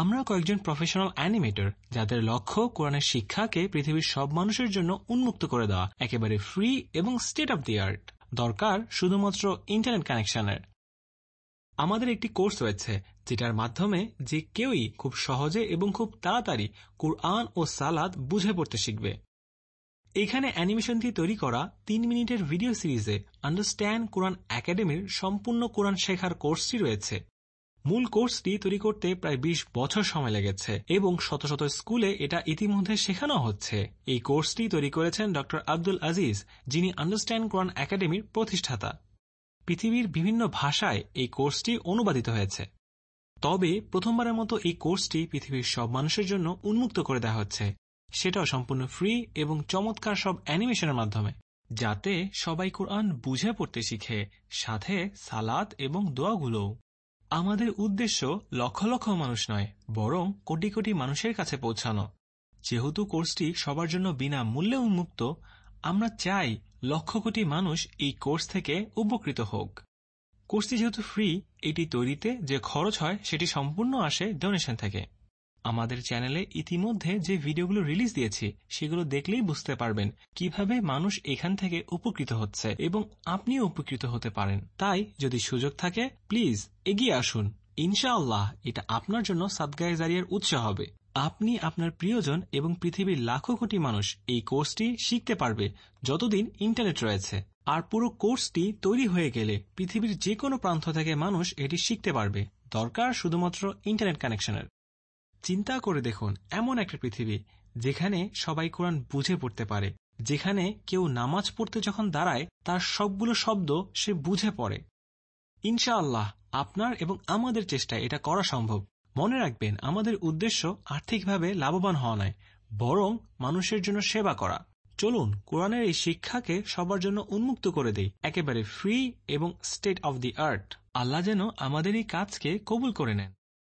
আমরা কয়েকজন professional animator যাদের লক্ষ্য কোরআনের শিক্ষাকে পৃথিবীর সব মানুষের জন্য উন্মুক্ত করে দেওয়া, একেবারে ফ্রি এবং স্টেট অব দি আর্ট দরকার শুধুমাত্র ইন্টারনেট কানেকশনের আমাদের একটি কোর্স রয়েছে, যেটার মাধ্যমে যে কেউই খুব সহজে এবং খুব তাড়াতাড়ি কোরআন ও সালাদ বুঝে পড়তে শিখবে। এখানে অ্যানিমেশন দিয়ে তৈরি করা তিন মিনিটের ভিডিও সিরিজে আন্ডারস্ট্যান্ড কোরআন একাডেমির সম্পূর্ণ কোরআন শেখার কোর্সটি রয়েছে। মূল কোর্সটি তৈরি করতে প্রায় ২০ বছর সময় লেগেছে এবং শত শত স্কুলে এটা ইতিমধ্যে শেখানো হচ্ছে। এই কোর্সটি তৈরি করেছেন ড. আব্দুল আজিজ, যিনি আন্ডারস্ট্যান্ড কোরআন একাডেমির প্রতিষ্ঠাতা। পৃথিবীর বিভিন্ন ভাষায় এই কোর্সটি অনুবাদিত হয়েছে। তবে প্রথমবারের মতো এই কোর্সটি পৃথিবীর সব মানুষের জন্য উন্মুক্ত করে দেওয়া হচ্ছে। সেটাও সম্পূর্ণ ফ্রি এবং চমৎকার সব অ্যানিমেশনের মাধ্যমে, যাতে সবাই কোরআন বুঝে পড়তে শিখে, সাথে সালাদ এবং দোয়াগুলোও। আমাদের উদ্দেশ্য লক্ষ লক্ষ মানুষ নয়, বরং কোটি কোটি মানুষের কাছে পৌঁছানো। যেহেতু কোর্সটি সবার জন্য বিনা মূল্যে উন্মুক্ত, আমরা চাই লক্ষ কোটি মানুষ এই কোর্স থেকে উপকৃত হোক। কোর্সটি যেহেতু ফ্রি, এটি তৈরিতে যে খরচ হয়, সেটি সম্পূর্ণ আসে ডোনেশন থেকে। আমাদের চ্যানেলে ইতিমধ্যে যে ভিডিওগুলো রিলিজ দিয়েছি, সেগুলো দেখলেই বুঝতে পারবেন কীভাবে মানুষ এখান থেকে উপকৃত হচ্ছে এবং আপনিও উপকৃত হতে পারেন। তাই যদি সুযোগ থাকে, প্লিজ এগিয়ে আসুন। ইনশাআল্লাহ এটা আপনার জন্য সাদগায়ে জারিয়ার উৎস হবে। আপনি আপনার প্রিয়জন এবং পৃথিবীর লাখো কোটি মানুষ এই কোর্সটি শিখতে পারবে যতদিন ইন্টারনেট রয়েছে। আর পুরো কোর্সটি তৈরি হয়ে গেলে পৃথিবীর যে কোনো প্রান্ত থেকে মানুষ এটি শিখতে পারবে। দরকার শুধুমাত্র ইন্টারনেট কানেকশনের। চিন্তা করে দেখুন, এমন একটা পৃথিবী যেখানে সবাই কোরআন বুঝে পড়তে পারে, যেখানে কেউ নামাজ পড়তে যখন দাঁড়ায়, তার সবগুলো শব্দ সে বুঝে পড়ে। ইনশাআল্লাহ, আপনার এবং আমাদের চেষ্টায় এটা করা সম্ভব। মনে রাখবেন, আমাদের উদ্দেশ্য আর্থিকভাবে লাভবান হওয়া নয়, বরং মানুষের জন্য সেবা করা। চলুন, কোরআনের এই শিক্ষাকে সবার জন্য উন্মুক্ত করে দেই, একেবারে ফ্রি এবং স্টেট অব দি আর্ট আল্লাহ যেন আমাদের এই কাজকে কবুল করে নেন।